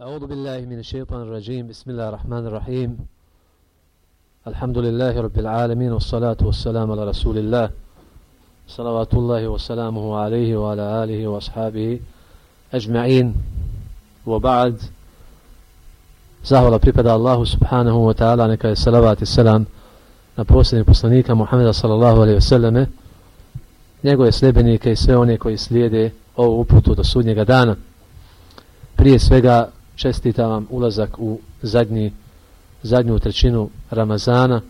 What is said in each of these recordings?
أعوذ بالله من الشيطان الرجيم بسم الله الرحمن الرحيم الحمد لله رب العالمين والصلاة والسلام على رسول الله صلوات الله وسلامه عليه وعلى آله وأصحابه أجمعين وبعد Zahvala pripada Allahu subhanahu wa ta'ala, neka je salavat i selam na posljednjeg poslanika Muhammeda sallallahu alaihi wasallame, njegove sljebenike i sve one koji slijede ovu uputu do sudnjega dana. Prije svega čestitam vam ulazak u zadnji, zadnju trećinu Ramazana,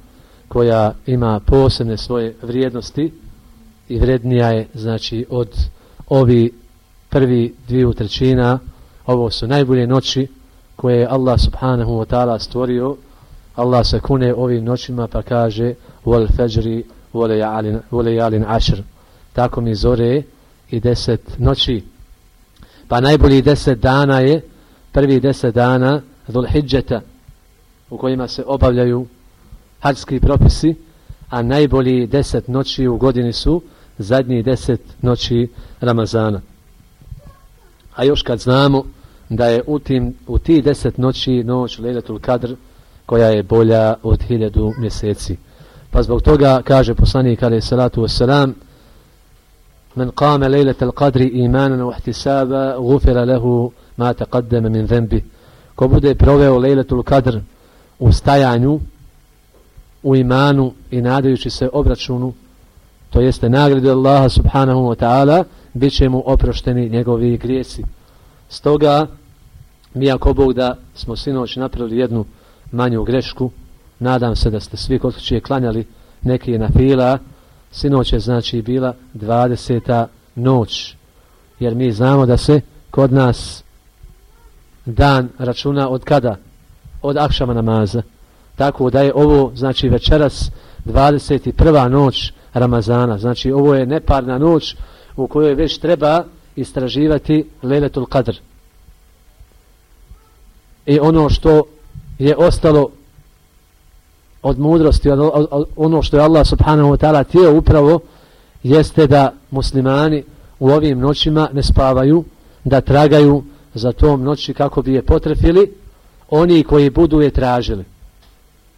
koja ima posebne svoje vrijednosti i vrednija je, znači, od ovi prvi dviju trećina, ovo su najbolje noći, koje je Allah subhanahu wa ta'ala stvorio, Allah se kune ovim noćima pa kaže wal fajri wal layalin ashr. Tako mi zore i deset noći. Pa najbolji deset dana je prvi deset dana Dhulhidžeta u kojima se obavljaju hađski propisi, a najbolji deset noći u godini su zadnji deset noći Ramazana. A još kad znamo da je u, tim, u ti deset noći noć Lejletul Kadr koja je bolja od hiljadu mjeseci. Pa zbog toga kaže poslanik alaih salatu wasalam Men qame lejletul qadri imanan u ihtisaba gufira lehu ma taqaddama min zembi. Ko bude proveo Lejletul Kadr u stajanju u imanu i nadajući se obračunu to jeste nagrade Allaha subhanahu wa ta'ala bit će mu oprošteni njegovi grijesi. Stoga, mi ako Bog da smo sinoć napravili jednu manju grešku, nadam se da ste svi kod kuće klanjali neki na fila, sinoć je znači bila 20. noć, jer mi znamo da se kod nas dan računa od kada? Od akšama namaza. Tako da je ovo, znači večeras 21. noć Ramazana, znači ovo je neparna noć u kojoj već treba istraživati Leletul Qadr. I ono što je ostalo od mudrosti, ono što je Allah subhanahu wa ta'ala tijel upravo, jeste da muslimani u ovim noćima ne spavaju, da tragaju za tom noći kako bi je potrefili, oni koji budu je tražili.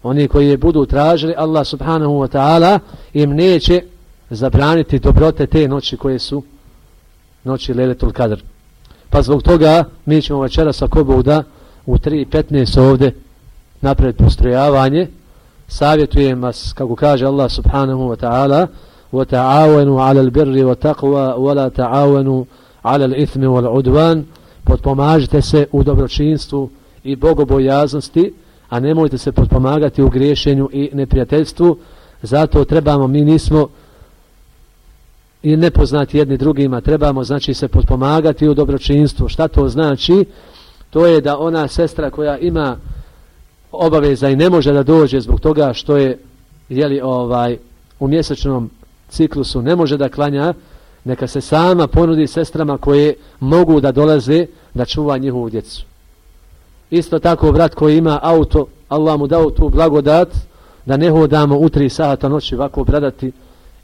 Oni koji je budu tražili, Allah subhanahu wa ta'ala im neće zabraniti dobrote te noći koje su noći Leletul Kadr. Pa zbog toga mi ćemo večera sa Kobuda u 3.15 ovde napred postrojavanje. Savjetujem vas, kako kaže Allah subhanahu wa ta'ala, وَتَعَاوَنُوا عَلَى الْبِرِّ وَتَقْوَى وَلَا تَعَاوَنُوا عَلَى الْإِثْمِ وَالْعُدْوَانِ Potpomažite se u dobročinstvu i bogobojaznosti, a nemojte se potpomagati u griješenju i neprijateljstvu. Zato trebamo, mi nismo i nepoznati jedni drugima, trebamo znači se potpomagati u dobročinstvu. Šta to znači? To je da ona sestra koja ima obaveza i ne može da dođe zbog toga što je jeli, ovaj, u mjesečnom ciklusu ne može da klanja, neka se sama ponudi sestrama koje mogu da dolaze da čuva njihovu djecu. Isto tako brat koji ima auto, Allah mu dao tu blagodat da ne hodamo u tri sata noći ovako bradati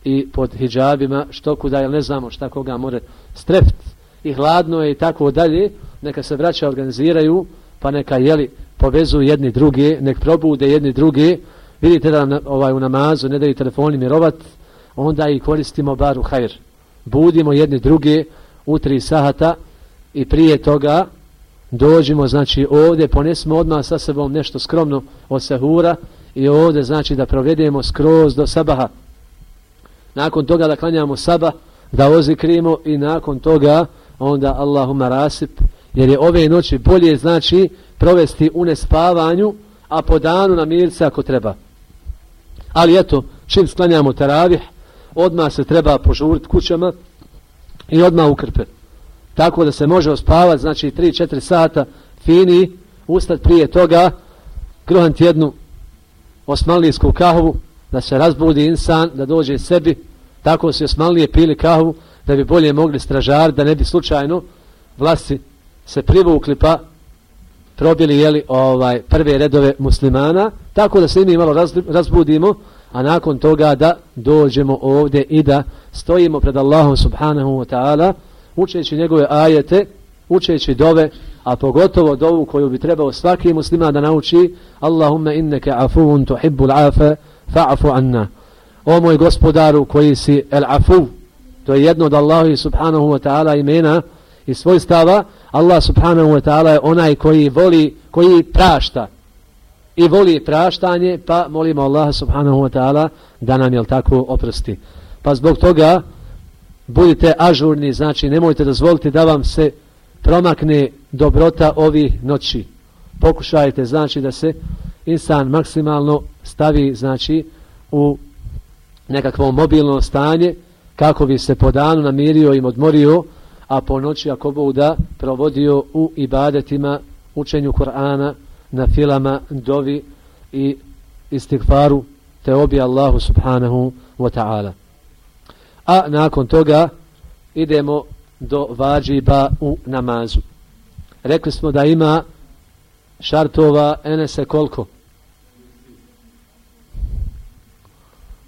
i pod hijabima, što kuda, jer ne znamo šta koga more streft i hladno je i tako dalje, neka se vraća organiziraju, pa neka jeli povezu jedni druge, nek probude jedni druge, vidite da nam ovaj, u namazu ne daju telefoni mirovat, onda i koristimo bar u hajr. Budimo jedni druge u tri sahata i prije toga dođimo, znači ovdje ponesimo odmah sa sebom nešto skromno od sahura i ovdje znači da provedemo skroz do sabaha nakon toga da klanjamo saba, da ozikrimo i nakon toga onda Allahumma rasip, jer je ove noći bolje znači provesti u nespavanju, a po danu na mirce ako treba. Ali eto, čim sklanjamo taravih, odmah se treba požuriti kućama i odmah ukrpe. Tako da se može ospavati, znači 3-4 sata fini, ustat prije toga, grohant jednu osmanlijsku kahvu, da se razbudi insan, da dođe sebi, tako se osmanlije pili kahvu, da bi bolje mogli stražar, da ne bi slučajno vlasti se privukli pa probili jeli, ovaj, prve redove muslimana, tako da se mi malo razbudimo, a nakon toga da dođemo ovdje i da stojimo pred Allahom subhanahu wa ta'ala, učeći njegove ajete, učeći dove, a pogotovo dovu koju bi trebao svaki muslima da nauči Allahumma inneke afuvun tuhibbul afe fa'afu anna. O moj gospodaru koji si el afu to je jedno od Allahi subhanahu wa ta'ala imena i svojstava Allah subhanahu wa ta'ala je onaj koji voli koji prašta i voli praštanje pa molimo Allaha subhanahu wa ta'ala da nam jel tako oprosti pa zbog toga budite ažurni znači nemojte dozvoliti da vam se promakne dobrota ovih noći. Pokušajte znači da se insan maksimalno stavi znači u nekakvo mobilno stanje kako bi se po danu namirio i odmorio, a po noći ako Bog da provodio u ibadetima, učenju Kur'ana, na filama, dovi i istigfaru te obi Allahu subhanahu wa ta'ala. A nakon toga idemo do vađiba u namazu. Rekli smo da ima šartova enese koliko?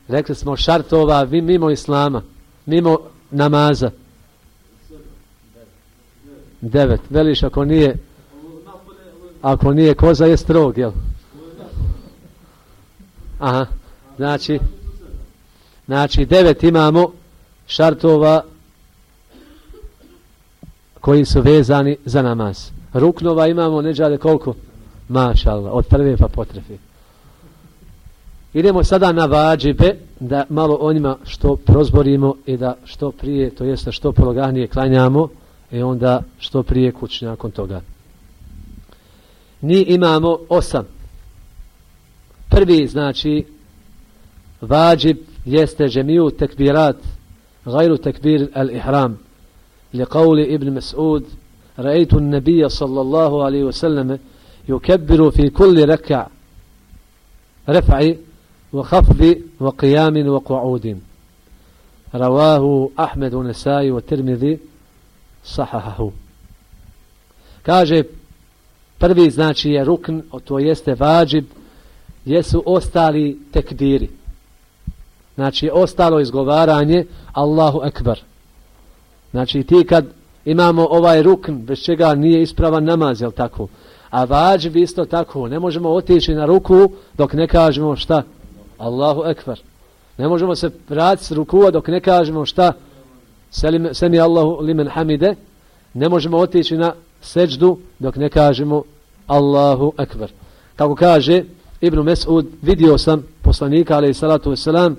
Rekli smo šartova mimo islama, mimo namaza. Devet. Veliš ako nije ako nije koza je strog, jel? Aha. Znači znači devet imamo šartova koji su vezani za namaz. Ruknova imamo neđade koliko? Mašallah, od prve pa potrefi. Idemo sada na vađibe, da malo o njima što prozborimo i da što prije, to jeste što pologanije klanjamo i onda što prije kući nakon toga. Ni imamo osam. Prvi znači vađib jeste žemiju tekbirat, gajru tekbir al-ihram. لقول ابن مسعود رأيت النبي صلى الله عليه وسلم يكبر في كل ركع رفع وخفض وقيام وقعود رواه أحمد ونسائي والترمذي صححه kaže prvi znači je rukn to jeste vađib jesu ostali tekbiri znači ostalo izgovaranje Allahu Ekber Znači ti kad imamo ovaj rukn bez čega nije ispravan namaz, jel tako? A vađib isto tako. Ne možemo otići na ruku dok ne kažemo šta? Allahu Ekber. Ne možemo se vratiti s ruku dok ne kažemo šta? Semi Allahu limen hamide. Ne možemo otići na seđdu dok ne kažemo Allahu Akbar. Kako kaže Ibn Mesud, vidio sam poslanika, ali salatu wasalam,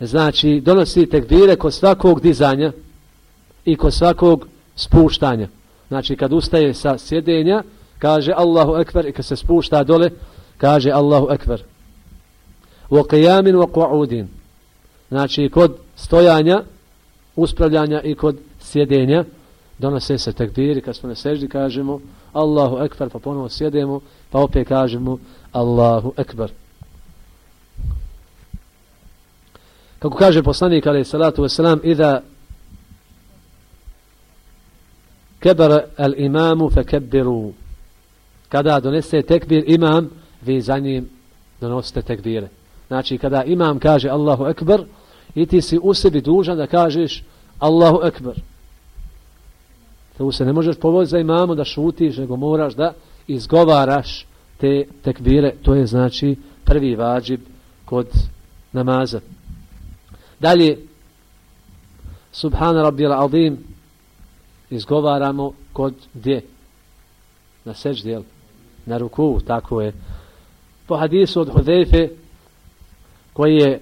znači donosi tekbire kod svakog dizanja i kod svakog spuštanja. Znači kad ustaje sa sjedenja, kaže Allahu ekber i kad se spušta dole, kaže Allahu ekber. Wa qiyamin wa qu'udin. Znači kod stojanja, uspravljanja i kod sjedenja, donose se tekbiri, kad smo na seždi kažemo Allahu ekber, pa ponovo sjedemo, pa opet kažemo Allahu ekber. Kako kaže poslanik ali salatu wasalam, Iza kebara al imamu fe kebiru. Kada donese tekbir imam, vi za njim donosite tekbire. Znači, kada imam kaže Allahu ekber, i ti si u sebi dužan da kažeš Allahu ekber. To se ne možeš povoditi za imamo da šutiš, nego moraš da izgovaraš te tekbire. To je znači prvi vađib kod namaza. Dalje, Subhana Rabbil Azim izgovaramo kod gdje? Na seždi. Na ruku, tako je. Po hadisu od Hudefe, koji je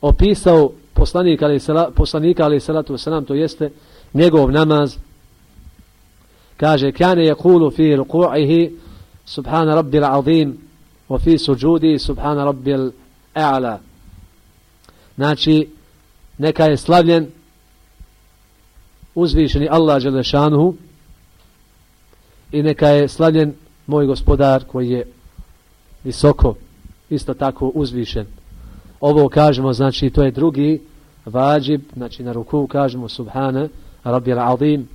opisao poslanika ali, poslanika ali salatu wasalam, to jeste njegov namaz, kaže, kane je kulu fi ruku'ihi, Subhana Rabbi azim wa fi suđudi, Subhana Rabbi al-A'la. Znači, neka je slavljen uzvišeni Allah Đelešanuhu i neka je slavljen moj gospodar koji je visoko, isto tako uzvišen. Ovo kažemo, znači, to je drugi vađib, znači na ruku kažemo Subhana, Rabbi azim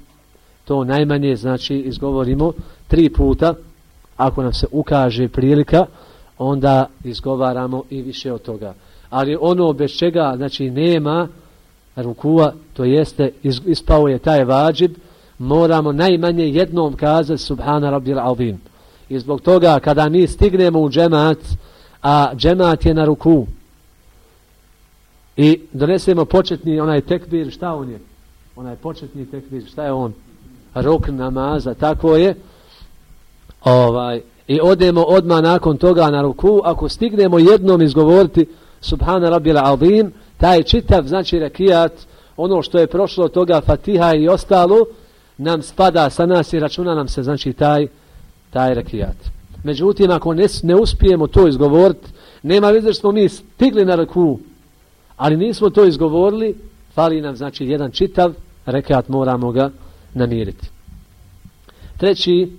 to najmanje, znači, izgovorimo tri puta, ako nam se ukaže prilika, onda izgovaramo i više od toga ali ono bez čega znači nema rukua to jeste ispao je taj vađib moramo najmanje jednom kazati Subhana Rabbil Azim. I zbog toga kada mi stignemo u džemat, a džemat je na ruku, i donesemo početni onaj tekbir, šta on je? Onaj početni tekbir, šta je on? Ruk namaza, tako je. Ovaj, I odemo odma nakon toga na ruku, ako stignemo jednom izgovoriti Subhana Rabbil Azim, taj čitav, znači rekijat, ono što je prošlo toga Fatiha i ostalo, nam spada sa nas i računa nam se, znači, taj, taj rekijat. Međutim, ako ne, ne uspijemo to izgovoriti, nema veze što smo mi stigli na ruku, ali nismo to izgovorili, fali nam, znači, jedan čitav rekijat, moramo ga namiriti. Treći,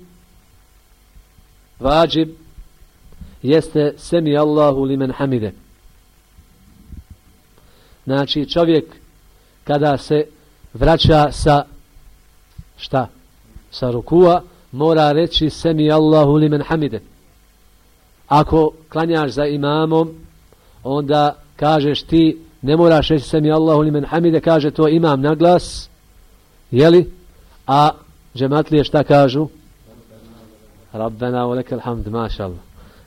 vađib, jeste semi Allahu limen hamide. Znači čovjek kada se vraća sa šta? Sa rukua mora reći semi Allahu limen hamide. Ako klanjaš za imamom onda kažeš ti ne moraš reći semi Allahu limen hamide kaže to imam na glas jeli? A džematlije šta kažu? Rabbena u lekel hamd mašallah.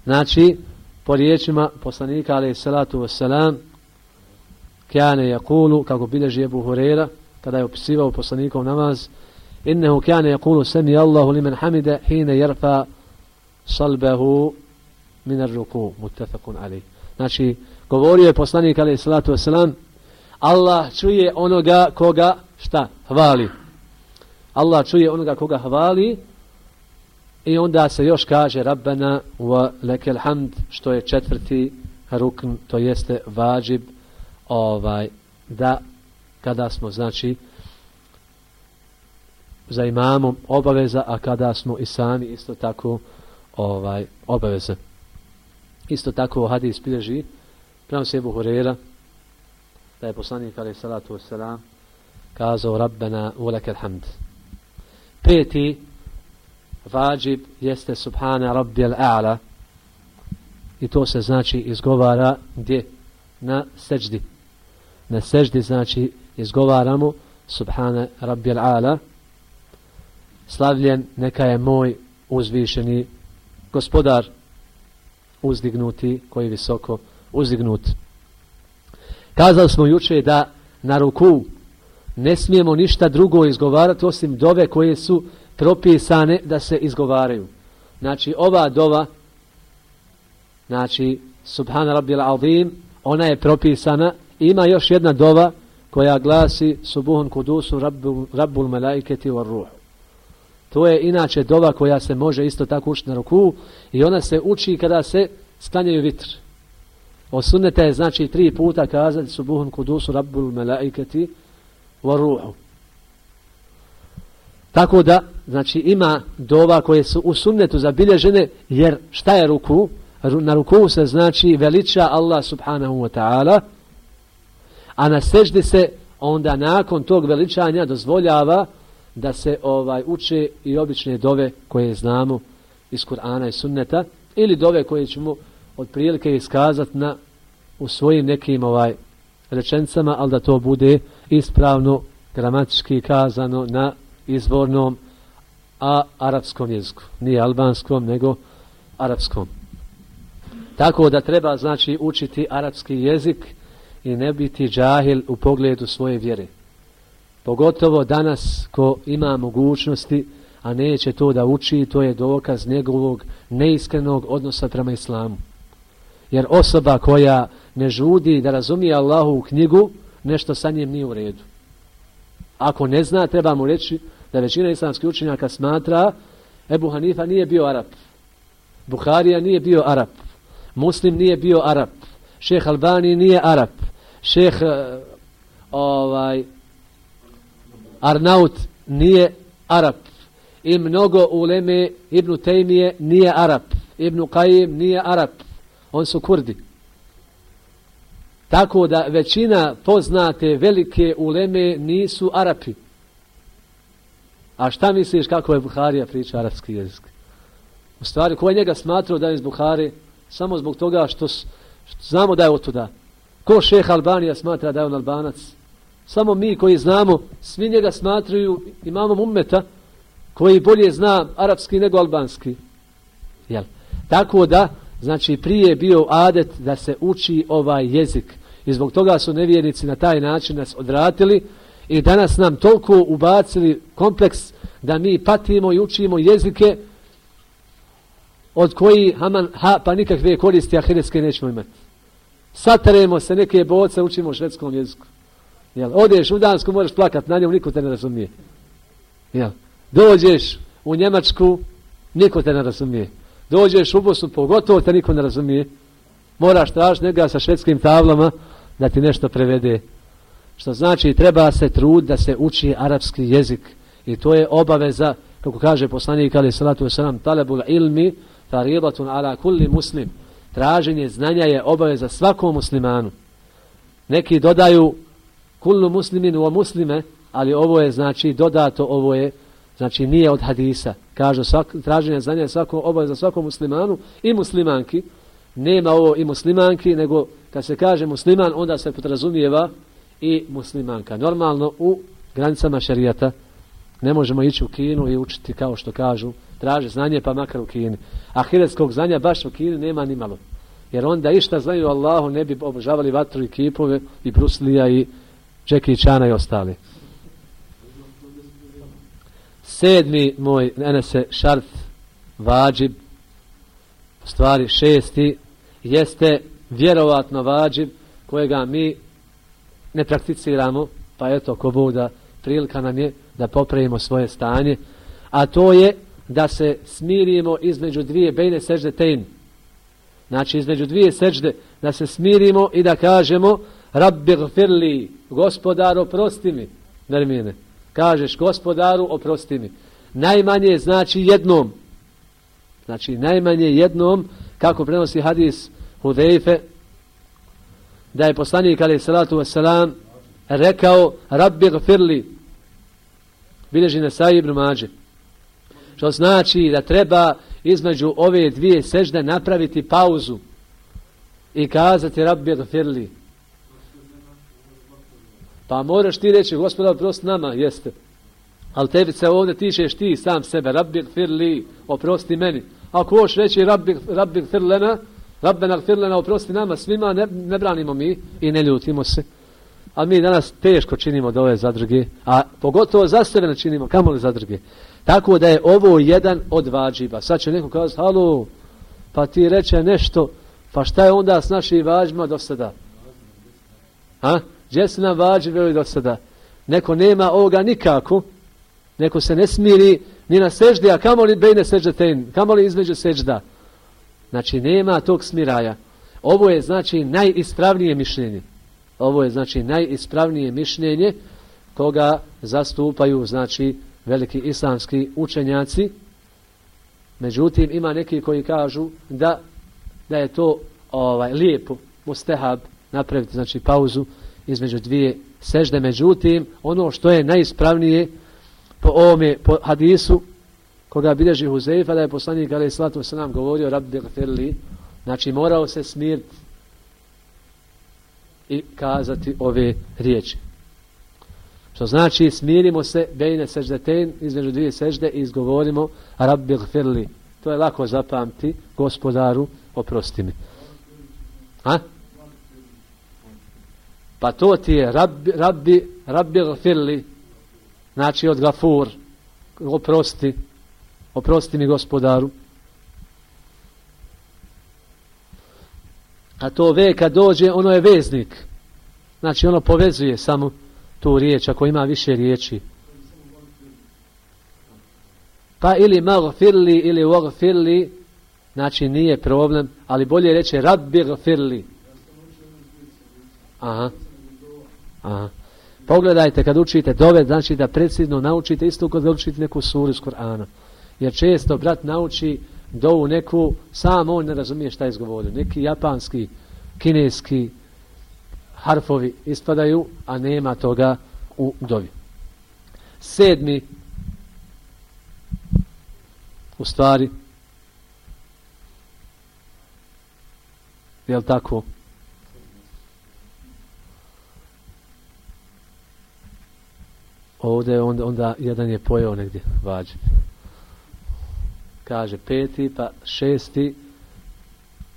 Znači po riječima poslanika alaih salatu wasalam kjane jakulu, kako bileži Ebu Hurera, kada je opisivao poslanikov namaz, innehu kjane jakulu sami Allahu limen hamide, hine jerfa salbehu minar ruku, mutafakun alaih. Znači, govorio je poslanik, ali salatu wasalam, Allah čuje onoga koga, šta, hvali. Allah čuje onoga koga hvali, i onda se još kaže Rabbana wa lekel hamd, što je četvrti rukn, to jeste vađib, ovaj da kada smo znači za imamom obaveza a kada smo i sami isto tako ovaj obaveze. Isto tako hadis bilježi prema se Ebu Hurera da je poslanik alaih salatu wasalam kazao Rabbena lekel hamd peti vađib jeste subhana rabbil a'la. I to se znači izgovara gdje? Na seđdi. Na seđdi znači izgovaramo subhana rabbil ala. Slavljen neka je moj uzvišeni gospodar uzdignuti koji visoko uzdignut. Kazali smo juče da na ruku ne smijemo ništa drugo izgovarati osim dove koje su propisane da se izgovaraju znači ova dova znači subhana rabbil azim ona je propisana ima još jedna dova koja glasi subuhun kudusu rabbul, rabbul Melaiketi var Ruhu. To je inače dova koja se može isto tako učiti na ruku i ona se uči kada se sklanjaju vitr. Osunete je znači tri puta kazati subuhun kudusu rabbul malaiketi wa ruhu. Tako da, znači ima dova koje su u sunnetu zabilježene, jer šta je ruku? Na ruku se znači veliča Allah subhanahu wa ta'ala, a na seždi se onda nakon tog veličanja dozvoljava da se ovaj uče i obične dove koje znamo iz Kur'ana i Sunneta ili dove koje ćemo od prilike iskazati na u svojim nekim ovaj rečencama, ali da to bude ispravno gramatički kazano na izvornom a arapskom jeziku. Nije albanskom, nego arapskom. Tako da treba znači učiti arapski jezik i ne biti džahil u pogledu svoje vjere. Pogotovo danas ko ima mogućnosti, a neće to da uči, to je dokaz njegovog neiskrenog odnosa prema islamu. Jer osoba koja ne žudi da razumije Allahu u knjigu, nešto sa njim nije u redu. Ako ne zna, treba mu reći da većina islamskih učenjaka smatra Ebu Hanifa nije bio Arab. Buharija nije bio Arab. Muslim nije bio Arab. Šeh Albani nije Arab šeh eh, ovaj Arnaut nije Arab i mnogo uleme Ibnu Tejmije nije Arab Ibnu Qajim nije Arab Oni su kurdi tako da većina poznate velike uleme nisu Arapi a šta misliš kako je Buharija priča arapski jezik u stvari ko je njega smatrao da je iz Buhari samo zbog toga što, što znamo da je od Ko šeh Albanija smatra da je on Albanac? Samo mi koji znamo, svi njega smatraju imamom ummeta, koji bolje zna arapski nego albanski. Jel? Tako da, znači prije je bio adet da se uči ovaj jezik. I zbog toga su nevjernici na taj način nas odratili i danas nam toliko ubacili kompleks da mi patimo i učimo jezike od koji haman, ha, pa nikakve koristi ahiretske nećemo imati. Sataremo se neke boce, učimo u švedskom jeziku. Jel? Odeš u Dansku, moraš plakat na njom, niko te ne razumije. Jel? Dođeš u Njemačku, niko te ne razumije. Dođeš u Bosnu, pogotovo te niko ne razumije. Moraš tražiti njega sa švedskim tablama da ti nešto prevede. Što znači treba se trud da se uči arapski jezik. I to je obaveza, kako kaže poslanik ali salatu wasalam, talebul ilmi, faridatun ala kulli muslim. Traženje znanja je obaveza svakom muslimanu. Neki dodaju kullu muslimin u muslime, ali ovo je znači dodato, ovo je znači nije od hadisa. Kažu svak, traženje znanja je svako obaveza svakom muslimanu i muslimanki. Nema ovo i muslimanki, nego kad se kaže musliman, onda se podrazumijeva i muslimanka. Normalno u granicama šarijata ne možemo ići u Kinu i učiti kao što kažu, traže znanje pa makar u Kini. A hiretskog znanja baš u Kini nema ni malo. Jer onda išta znaju Allahu ne bi obožavali vatru i kipove i Bruslija i Čekićana i ostali. Sedmi moj enese šart vađib. Stvari šesti jeste vjerovatno vađib kojega mi ne prakticiramo pa eto ko Buda prilika nam je da popravimo svoje stanje a to je da se smirimo između dvije bejne sežde tejn znači između dvije sežde da se smirimo i da kažemo Rabbi gfirli gospodaro prosti mi. Nermine kažeš gospodaru oprosti mi. Najmanje znači jednom. Znači najmanje jednom kako prenosi hadis Hudejfe da je poslanik alaih salatu wasalam rekao rabbi gfirli. Bileži na saji ibn mađe. Što znači da treba između ove dvije sežde napraviti pauzu i kazati rabbi gfirli pa moraš ti reći gospodar oprosti nama jeste ali tebi se ovdje tišeš ti sam sebe rabbi gfirli oprosti meni ako hoš reći rabbi, rabbi gfirlena Rabbena gfirlena oprosti nama svima, ne, ne branimo mi i ne ljutimo se. A mi danas teško činimo do ove zadrge, a pogotovo za sebe ne činimo, kamo li zadrge. Tako da je ovo jedan od vađiba. Sad će neko kazati, halo, pa ti reče nešto, pa šta je onda s našim vađima do sada? Ha? Gdje su nam vađive do sada? Neko nema ovoga nikako, neko se ne smiri ni na seždi, a kamo li bejne sežde ten, kamo li između sežda? Znači, nema tog smiraja. Ovo je, znači, najispravnije mišljenje. Ovo je, znači, najispravnije mišljenje koga zastupaju, znači, veliki islamski učenjaci. Međutim, ima neki koji kažu da, da je to ovaj lijepo, mustehab, napraviti, znači, pauzu između dvije sežde. Međutim, ono što je najispravnije po ovome, po hadisu, koga bilježi Huzeifa da je poslanik ali slatu se nam govorio rabbi gfirli znači morao se smirti i kazati ove riječi što znači smirimo se bejne seždetein između dvije sežde i izgovorimo rabbi gfirli to je lako zapamti gospodaru oprosti mi ha? Pa to ti je rabbi, rabbi, rabbi gfirli znači od gafur oprosti oprosti mi gospodaru. A to ve kad dođe, ono je veznik. Znači ono povezuje samo tu riječ, ako ima više riječi. Pa ili magfirli ili wagfirli, znači nije problem, ali bolje reći rabbi gfirli. Aha. Aha. Pogledajte kad učite dove, znači da precizno naučite isto kod da učite neku suru iz Kur'ana. jer često brat nauči dovu neku, sam on ne razumije šta je izgovorio. Neki japanski, kineski harfovi ispadaju, a nema toga u dovi. Sedmi, u stvari, je li tako? Ovdje onda, onda jedan je pojeo negdje vađi. Kaže peti pa šesti.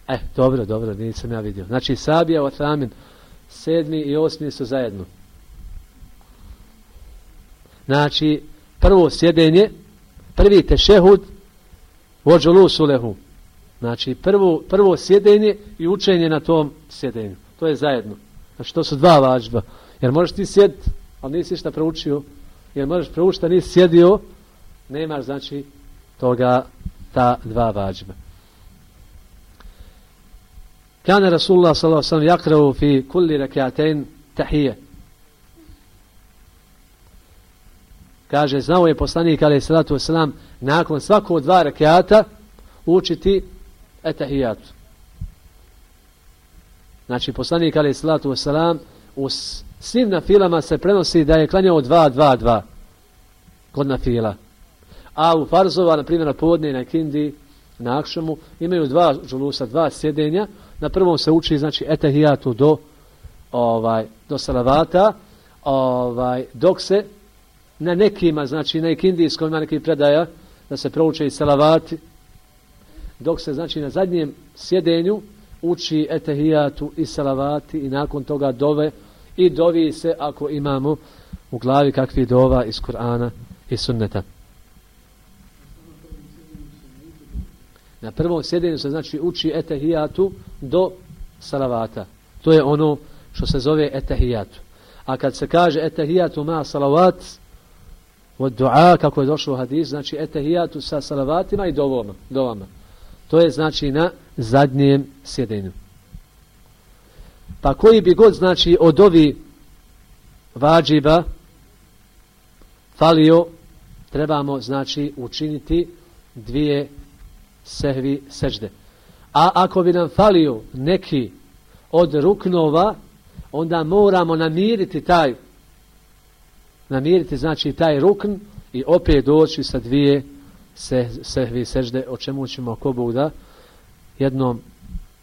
E, dobro, dobro, nisam ja vidio. Znači Sabija Otamin, sedmi i osmi su zajedno. Znači, prvo sjedenje, prvi tešehud, vođolu sulehu. Znači, prvo, prvo sjedenje i učenje na tom sjedenju. To je zajedno. Znači, to su dva vađba. Jer možeš ti sjediti, ali nisi ništa proučio. Jer možeš proučiti, a nisi sjedio, nemaš, znači, toga, ta dva vađba. Kana Rasulullah sallallahu jakravu fi kulli rak'atayn tahiyya. Kaže znao je poslanik alejhi salatu nakon svakog dva rekata učiti etahijatu. Znači poslanik alejhi salatu u svim na filama se prenosi da je klanjao 2 2 2 kod nafila. A u farzova, na primjer, na podne i na kindi, na akšamu, imaju dva žulusa, dva sjedenja, na prvom se uči znači etahijatu do ovaj do salavata. Ovaj dok se na nekima znači na ikindijskom na neki predaja da se prouče i salavati. Dok se znači na zadnjem sjedenju uči etahijatu i salavati i nakon toga dove i dovi se ako imamo u glavi kakvi dova iz Kur'ana i sunneta. Na prvom sjedenju se znači uči etahijatu do salavata. To je ono što se zove etahijatu. A kad se kaže etahijatu ma salavat od dua, kako je došlo u hadis, znači etahijatu sa salavatima i dovoma, dovama. To je znači na zadnjem sjedenju. Pa koji bi god znači od ovi vađiba falio, trebamo znači učiniti dvije sehvi sežde. A ako bi nam falio neki od ruknova, onda moramo namiriti taj namiriti znači taj rukn i opet doći sa dvije se, sehvi sežde, o čemu ćemo ko Bog da jednom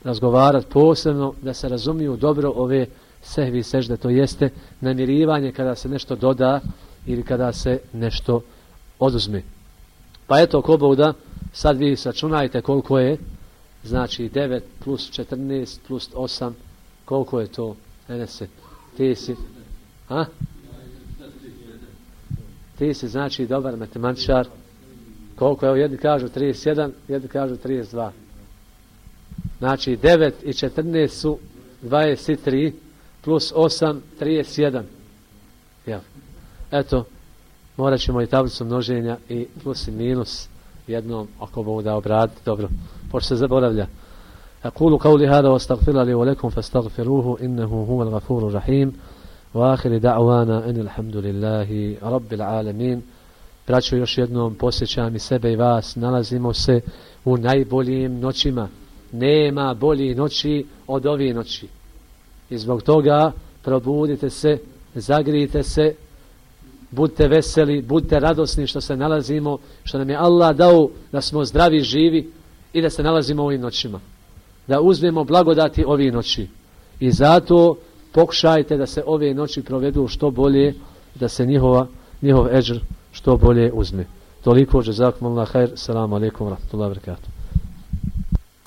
razgovarati posebno da se razumiju dobro ove sehvi sežde, to jeste namirivanje kada se nešto doda ili kada se nešto oduzme. Pa eto, ako da, sad vi sačunajte koliko je, znači 9 plus 14 plus 8, koliko je to, Enese, ti si, a? Ti si znači dobar matematičar, koliko je, jedni kažu 31, jedni kažu 32. Znači 9 i 14 su 23 plus 8, 31. Ja. Eto, morat ćemo i tablicu množenja i plus i minus jednom ako Bog da obrati dobro pošto se zaboravlja أقول قولي هذا واستغفر لي ولكم فاستغفروه إنه هو الغفور الرحيم وآخر دعوانا إن الحمد لله رب العالمين Braćo, još jednom posjećam i sebe i vas, nalazimo se u najboljim noćima. Nema bolji noći od ovih noći. I zbog toga probudite se, zagrijte se, budite veseli, budite radosni što se nalazimo, što nam je Allah dao da smo zdravi, živi i da se nalazimo ovim noćima. Da uzmemo blagodati ovih noći. I zato pokušajte da se ove noći provedu što bolje, da se njihova, njihov eđr što bolje uzme. Toliko, jazakum Allah, khair, salamu alaikum, rahmatullahi wabarakatuh.